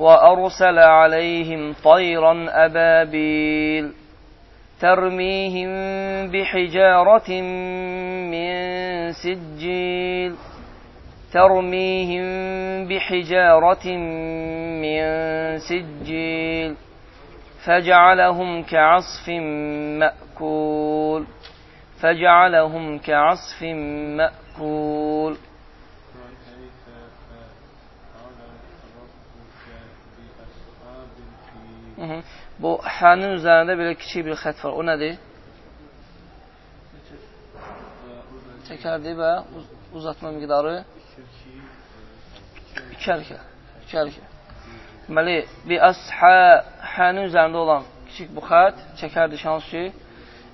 وأرسل عليهم طيرا أبابيل ترميهم بحجارة من سجيل ترميهم بحجارة من سجيل فجعلهم كعصف مأكول فجعلهم كعصف مأكول Bu hənin üzərində belə kiçik bir xət var. O nədir? Çəkərdir və uz uzatma miqdarı iki ərkə. İki ərkə. Deməli, bir əshə hənin olan kiçik bu xət çəkərdi şans ki,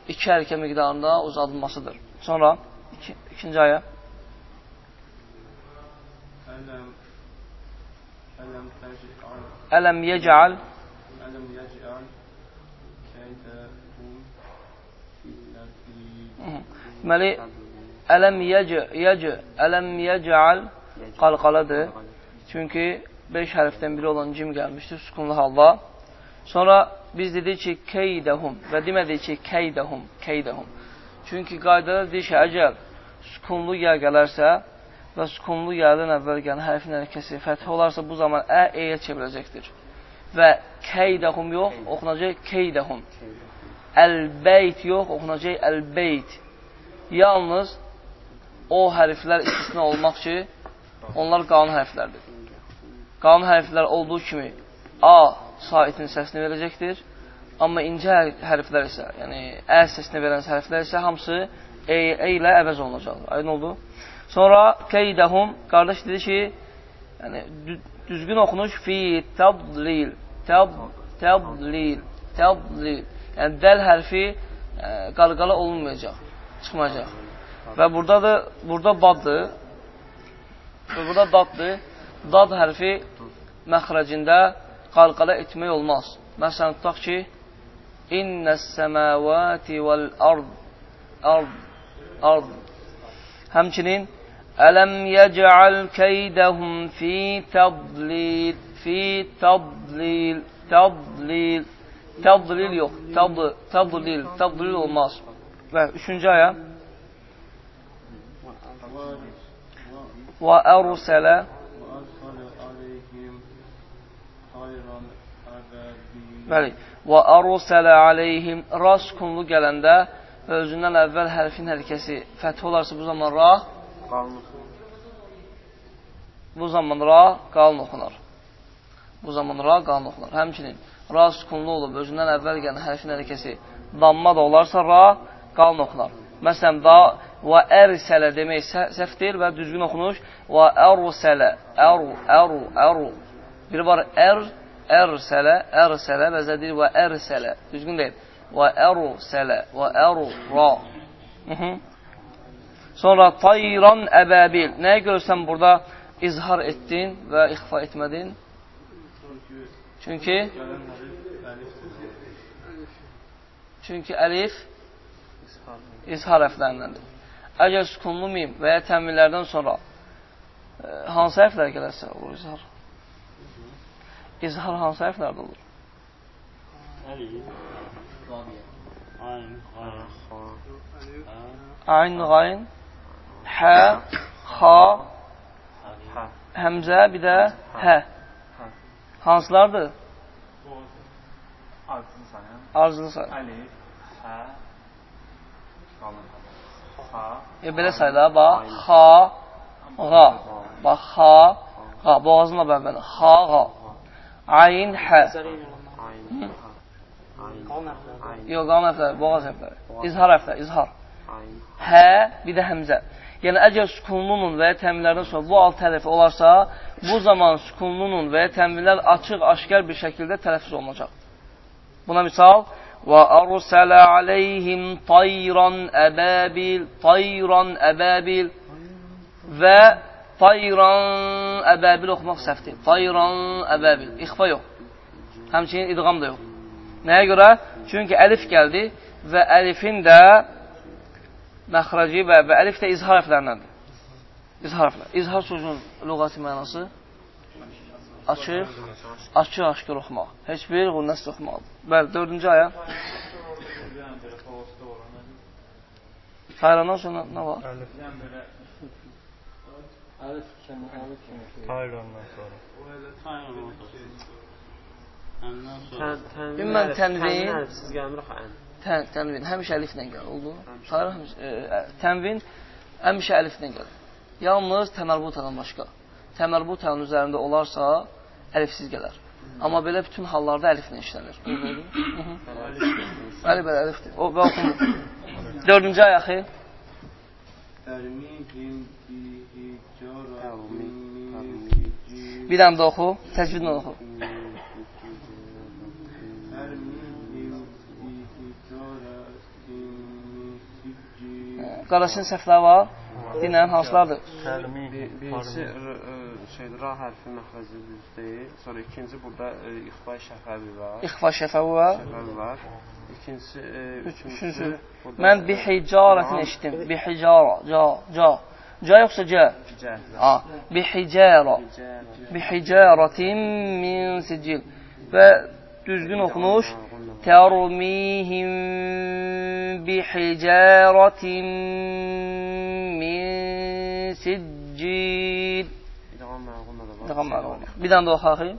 iki ərkə miqdarında uzadılmasıdır. Sonra iki, ikinci aya. Ələm yecəal Ələm yecəal Deməli, ələm yəcə, yəcə, ələm yəcəal qalqaladır. Çünki 5 hərfdən biri olan cim gəlmişdir, sükunlu halda. Sonra biz dedik ki, keydəhum və demədik ki, keydəhum, keydəhum. Çünki qaydada deyir ki, əgər sükunlu yə gələrsə və sükunlu yədən əvvəl gələn hərfin hərəkəsi fəthə olarsa, bu zaman ə, eyə çevirəcəkdir. Və keydəhum yox, oxunacaq keydəhum. Əl-beyt yox, oxunacaq əl-beyt. Yalnız o hərflər istisna olmaq ki, onlar qanun hərflərdir. Qanun hərflər olduğu kimi A saitin səsini verəcəkdir. Amma incə hərflər isə, yəni ə səsini verən hərflər isə hamısı e, e ilə əvəz olunacaq. Aydın oldu? Sonra keydəhum, qardaş dedi ki, yəni düzgün oxunuş fi tadlil, tab, tadlil, tadlil. Yəni dəl hərfi e, qalqala olunmayacaq, çıxmayacaq. Və buradadır, burada daddır. Və burada daddır. Dad hərfi məxrəcində qalqala etmək olmaz. Məsələn, tutaq ki, İnnəs səməvəti vəl-ard ard, ard. Həmçinin Ələm yəcəal keydəhum fi tadlil fi tadlil tadlil. Tadlil yox tad, tadlil tadlil olmaz. Və üçüncü aya və ərsələ Bəli. Və ərsələ aleyhim. Ras kunlu gələndə özündən əvvəl hərfin hərəkəsi fəth olarsa bu zaman ra qalın Bu zaman ra qalın oxunar. Bu zaman ra qalın oxunar. Həmçinin ra sükunlu olub özündən əvvəl gələn hərfin hərəkəsi damma da olarsa ra qalın oxunar. Məsələn, da və ərsələ demək səhv deyil və düzgün oxunuş və ərsələ, əru, əru, əru. Biri var ər, ərsələ, ərsələ bəzədir və ərsələ. Düzgün deyil. Və ərsələ, və əru, ra. Sonra tayran əbəbil. Nəyə görürsən burada izhar etdin və ixfa etmədin? Çünki Çünki əlif izhar hərflərindəndir. Əgər sükunlu mim və ya təminlərdən sonra e, hansı hərflər gələrsə olur izhar? İzhar hansı hərflərdə olur? Ayn, qayn, hə, xa, həmzə, bir də hə. Hansılardır? Arzulu sayın. Arzulu say. Əlif, hə, qalın. Ha, E, belə say da, bax. Xa, ğa. Bax, xa, ğa. Boğazınla bərabər. Xa, ğa. Ayn, hə. Ayn. Ayn. Ayn. Yox, qalın hərfləri, boğaz hərfləri. İzhar hərfləri, izhar. Ayn. Hə, bir də həmzə. Yəni, əgər sükunlunun və ya təminlərdən sonra bu alt tərəfi olarsa, bu zaman sükunlunun və ya təminlər açıq, aşkar bir şəkildə tələffüz olunacaq. Buna misal, və ərsələ aleyhim tayran əbəbil, tayran əbəbil və tayran əbəbil oxumaq səhvdir. Tayran əbəbil. İxfa yox. Həmçinin idğam da yox. Nəyə görə? Çünki əlif gəldi və əlifin də məxrəci və, və əlif də izhar hərflərindəndir. İzhar hərflər. İzhar sözünün lüğəti mənası açıq, açıq aşkar oxumaq. Heç bir qulnəsdə oxumaq. Bəli, dördüncü yəni olan. Sayrandan sonra nə var? Yəni belə Tayrondan sonra. Ümumən tənvin- Siz gəlmir xən. Tən, tənvin həmişə əliflə gəlir, oldu? Sayran həmişə, e, ə, tənvin həmişə əliflə gəlir. Yalnız təmərbutadan başqa. Təmərbutanın üzərində olarsa, əlifsiz gələr. Amma belə bütün hallarda əliflə işlənir. Bəli, bəli, əlifdir. O, və oxunur. Dördüncü ayaqı. Bir dənə də oxu, təcvidlə oxu. Qardaşın səhvləri var. Dinləyin hansılardır? Tərmi, Birincisi r- ə, şeydir, ra hərfi məxrəci düz deyil. Sonra ikinci burada ə, ixfa şəfəvi var. İxfa şəfəvi var. Şəfəvi var. İkincisi, ə, Üçüncü. üçüncüsü burada Mən bi hicarətin eşitdim. Bi hicara, ca, ca. Ca yoxsa ca? Cəh. A. Bi hicara. Bi hicaratin min sicil. Və düzgün oxunuş. Tərmihim bi hicaratin min siccil. Bir dənə də oxuyaq.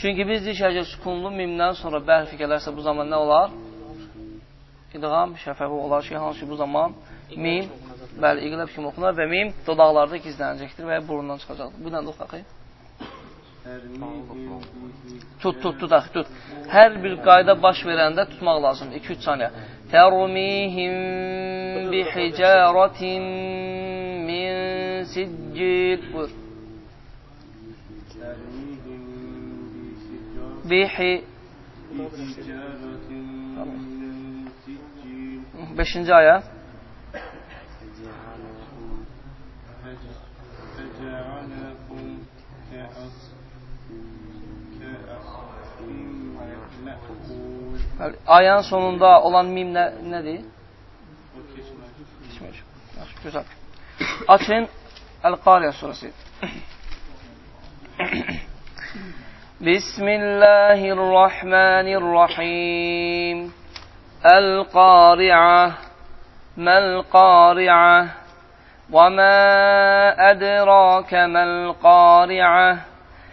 Çünki biz deyik ki, sükunlu mimdən sonra bə hərfi gələrsə bu zaman nə olar? İdğam şəfəvi olar ki, hansı ki bu zaman mim, bəli, iqləb kimi oxunar və mim dodaqlarda gizlənəcəkdir və burundan çıxacaqdır. Bir dənə də oxuyaq. Tut, tut, tut, axı, tut. Hər bir qayda baş verəndə tutmaq lazımdır. 2-3 saniyə. Tərmihim bi hicaratin min siccil. Buyur. Bihi Beşinci aya. Bəli, Ayənin sonunda olan mim nə, nədir? Keçmək. Yaxşı, gözəl. Açın Əl-Qariyə surəsi. Bismillahirrahmanirrahim. القارعة ما القارعة وما أدراك ما القارعة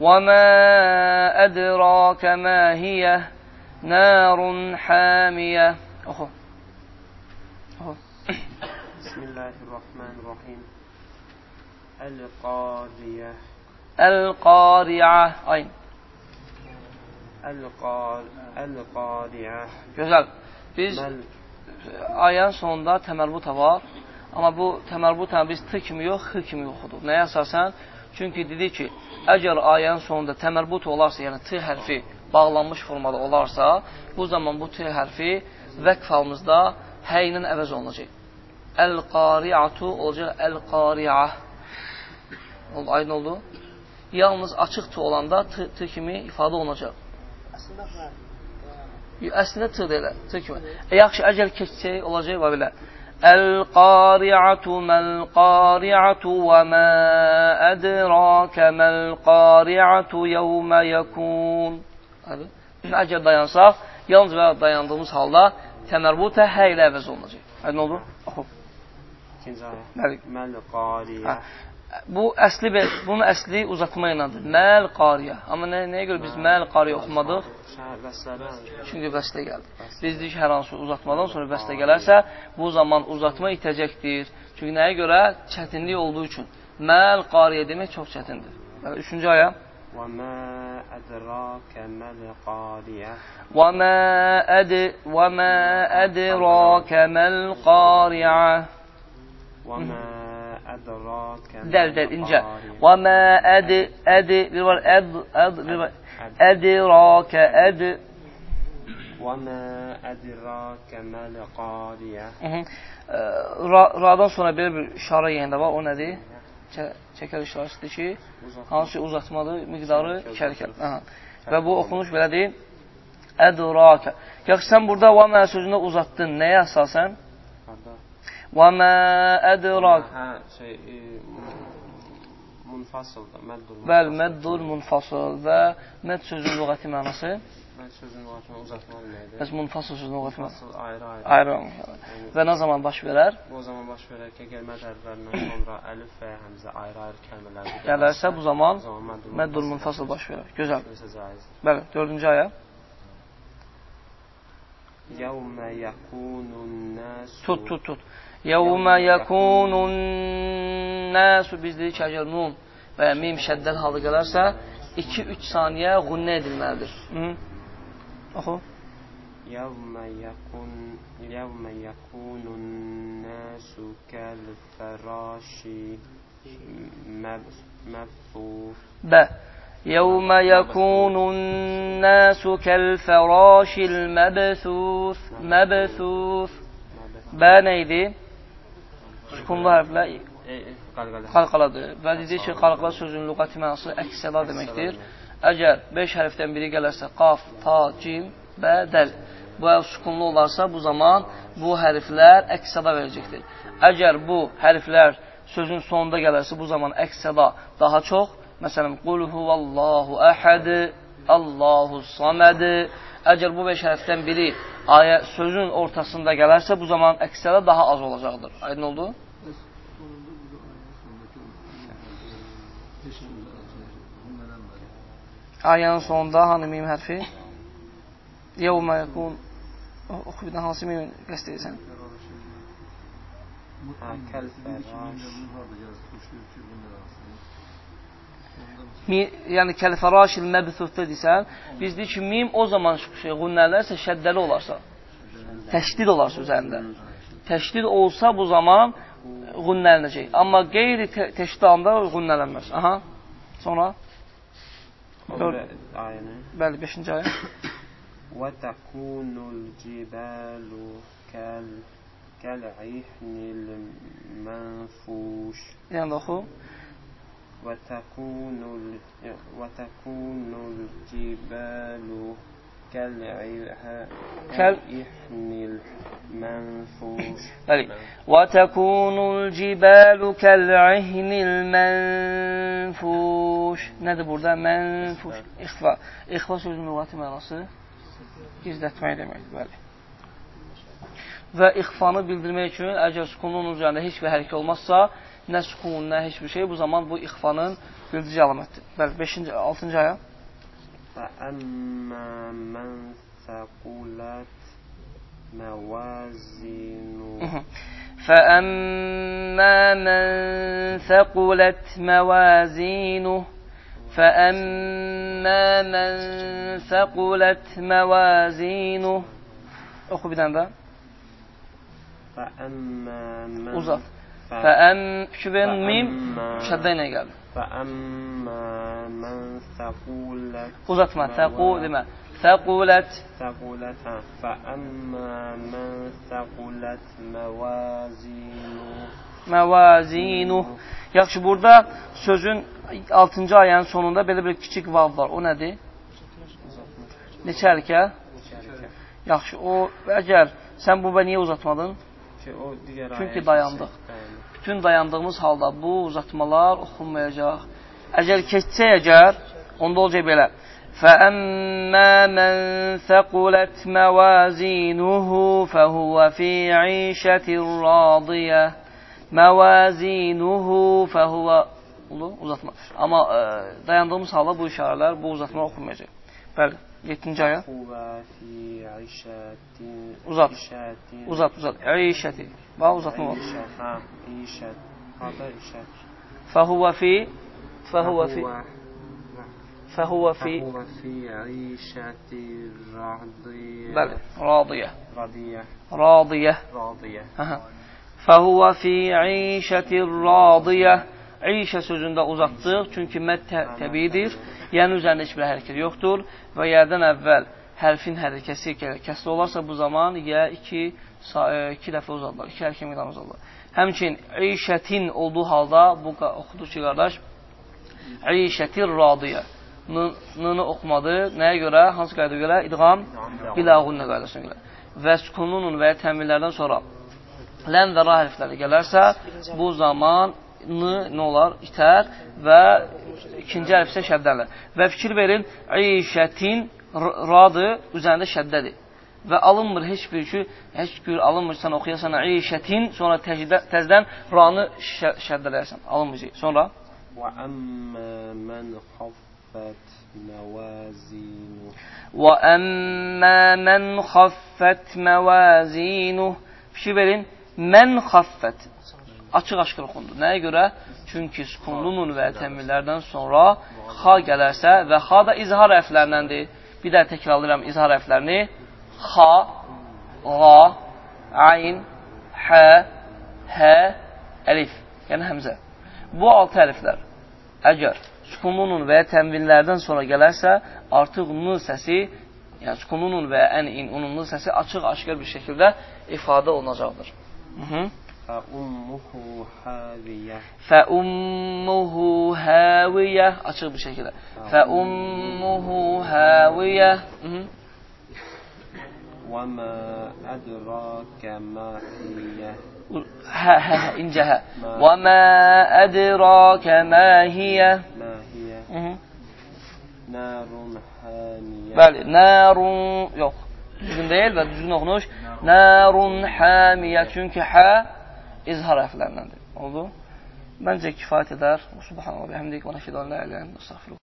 وما أدراك ما هي نار حامية أخو. أخو. بسم الله الرحمن الرحيم القارية القارعة أين القار القارية Gözəl. Biz ayənin sonunda təmərbuta var. Amma bu təmərbuta biz t kimi yox, x kimi oxuduq. Nəyə əsasən? Çünki dedi ki, əgər ayənin sonunda təmərbut olarsa, yəni t hərfi bağlanmış formada olarsa, bu zaman bu t hərfi vəqf halımızda hə ilə əvəz olunacaq. Əl-qari'atu olacaq əl-qari'ə. Oldu, aydın oldu? Yalnız açıq t olanda t, t kimi ifadə olunacaq. Əslində t deyil, t kimi. E, yaxşı, əgər keçsək, olacaq və belə. Əl-qari'atu məl-qari'atu və mə ədrakə məl-qari'atu yəvmə yəkun. Biz əgər dayansaq, yalnız və dayandığımız halda təmərbutə hə ilə əvəz olunacaq. Aydın oldu? Oxu. İkinci ayə. Bəli. Məl-qariyə Bu əsli bunun əsli uzatma iləndir. Məl qariyə. Amma nə, nəyə görə biz məl qariyə oxumadıq? Şəhər vəslədən. Çünki vəslə gəldi. Biz dedik hər hansı uzatmadan sonra vəslə gələrsə, bu zaman uzatma itəcəkdir. Çünki nəyə görə? Çətinlik olduğu üçün. Məl qariyə demək çox çətindir. Bəli, üçüncü ayə. وَمَا أَدْرَاكَ مَا الْقَارِيَةُ وَمَا أَدْ وَمَا أَدْرَاكَ مَا الْقَارِعَةُ وَمَا أَدْرَاكَ مَا Dəl, incə. Və mə əd, əd, bir var, əd, əd, bir var, ədirəkə, əd. Və mə ədirəkə məl qariyə. Radan sonra belə bir işarə yeyəndə var, o nədir? Çəkər işarəsidir ki, hansı uzatmadır, miqdarı kərkər. Və bu oxunuş belədir, ədirəkə. Yaxşı, sən burada və mə sözünü uzatdın, nəyə əsasən? Qardaş. Və mə ədirək. Hə, şey, e, munfasıldır, məddul. Bəli, məddul munfasıl və mədd sözün lüğəti mənası. Mədd sözün lüğətini uzatmaq deməkdir. Bəs munfasıl sözün lüğəti mənası. Munfasıl ayrı-ayrı. Ayrı olmuş. Və nə zaman baş verər? Bu o zaman baş verər ki, əgər mədd hərflərindən sonra əlif və həmzə ayrı-ayrı kəlmələr Gələrsə bu zaman o zaman məddul məddul munfasıl baş verər. Gözəl. Böyləsə caizdir. Bəli, dördüncü ayə. Yəvmə yəkunun nəsu Tut, tut, tut. Yəvmə yəkunun nəsu biz dedik ki, əgər nun və ya mim şəddəl halı gələrsə, 2-3 saniyəğunnə edilməlidir. Hı? Oxu. Yəvmə yəkun Yəvmə yəkunun nəsu kəl fəraşi məbthuf Bə. Yəvmə yəkunun nəsu kəl-fərashil məbthus. Məbthus. Bə nə idi? Sukunlu hərflə e, e, qalqalə. qalqaladır. Və dedik ki, qalqala sözün lüğəti mənası əks-səda deməkdir. Əgər 5 hərfdən biri gələrsə qaf, ta, cim və dəl. Bu əl sukunlu olarsa bu zaman bu hərflər əks-səda verəcəkdir. Əgər bu hərflər sözün sonunda gələrsə bu zaman əks-səda daha çox. Məsələn, qul huvallahu əhəd, Allahu saməd. Əgər bu 5 hərfdən biri ayə sözün ortasında gələrsə bu zaman əks-səda daha az olacaqdır. Aydın oldu? Ayənin sonunda hanı mim hərfi? Yevmə yəkun Oxu bir də hansı mim qəst edirsən? Hə, kəl fəraş. Mi, yəni kəlfəraşil məbthutda desən, biz deyik ki, mim o zaman şey, qünnələrsə şəddəli olarsa, təşdid olarsa üzərində. Təşdid olsa bu zaman qünnələnəcək. Amma qeyri təşdid alanda qünnələnməz. Aha. Sonra? Bəli, 5-ci ayə. Cibəlu kəl kəl'ihnil mənfuş. Yəni oxu. Və təkunul və təkunul cibəlu kəl'ihnil mənfuş. Bəli. Və təkunul cibəlu kəl'ihnil mənfuş. Nədir burada? Mənfuş. İxfa. İxfa sözünün lüğəti mənası gizlətmək deməkdir. Bəli. Və ixfanı bildirmək üçün əgər sukunun üzərində heç bir hərəkət olmazsa, nə sukun, nə heç bir şey, bu zaman bu ixfanın bildirici əlamətdir. Bəli, 5-ci, 6-cı ayə. فأما من ثقلت موازينه فأما من ثقلت موازينه فأما من ثقلت موازينه bir dənə də. فأما من Uzat. Fəəm, kübən mim müşəddə ilə gəldi. Fəəmmə mən səqulət. Uzatma, səqu demə. Səqulət. Səqulət, hə. Fəəmmə mən səqulət məvazinu. Məvazinu. Yaxşı, burada sözün 6-cı ayənin sonunda belə bir kiçik vav var. O nədir? Neçə hərəkə? Yaxşı, o əgər sən bu və niyə uzatmadın? Ki, o digər Çünki ayəyə dayandıq. Şey, dayandıq. Bütün dayandığımız halda bu uzatmalar oxunmayacaq. Əgər keçsə əgər, onda olacaq belə. فَأَمَّا مَنْ ثَقُلَتْ مَوَازِينُهُ فَهُوَ فِي عِيشَةٍ رَاضِيَةٍ مَوَازِينُهُ فَهُوَ Oldu, uzatma. Amma e, dayandığımız halda bu işarələr, bu uzatma oxunmayacaq. Bəli, Yetinci Uzat. Uzat, uzat. İşəti. Bax, uzatma var. Hə, işət. Harda işət? Fəhuvə fi Fəhuvə fi فهو في فهو في عيشة راضية بلى راضية راضية راضية راضية فهو في عيشة راضية İşə sözündə uzatdıq, çünki məd tə təbiidir, yəni üzərində heç bir hərəkət yoxdur və yerdən əvvəl hərfin hərəkəsi kəsli olarsa bu zaman ya iki, e, iki dəfə uzadılır, iki hərəkət miqdarı uzadılır. Həmçin işətin olduğu halda bu oxudur ki, qardaş, işətir radiyə. Nını oxumadı. Nəyə görə? Hansı qayda görə? İdğam biləğunlə qaydasına görə. Və sükununun və ya təminlərdən sonra lən və ra hərfləri gələrsə, bu zaman nə olar? İtər və ikinci əlif isə şəddələr. Və fikir verin, işətin radı üzərində şəddədir. Və alınmır heç bir ki, heç bir alınmır, sən oxuyasan işətin, sonra təcdə, təzdən ranı şə, şəddələyərsən. Alınmayacaq. Sonra? Və əmmə mən xaffət məvazinuh. Və əmmə mən xaffət məvazinuh. Fikir verin, mən xaffət. Açıq-aşkır oxundu. Nəyə görə? Çünki sukunlunun və təmirlərdən sonra xa gələrsə və xa da izhar hərflərindəndir. Bir də təkrarlayıram izhar hərflərini. Xa, ğa, ayn, hə, hə, əlif, yəni həmzə. Bu altı hərflər əgər sukununun və ya tənvinlərdən sonra gələrsə, artıq n səsi, yəni sukununun və ən in ununun səsi açıq-aşkar bir şəkildə ifadə olunacaqdır. Hı -hı. فأمه هاوية. فأمه هاوية. açık بشيء şekilde فأمه هاوية. وما أدراك ما هي. ها ها انجها وما أدراك ما هي. ما هي. نار حامية. بل نار يوخ düzgün değil ve düzgün okunuş narun hamiye çünkü ha izhar hərflərindəndir. Oldu? Məncə kifayət edər. Subhanallah, bihamdik, və nəşidən la ilə, əstəğfiruq.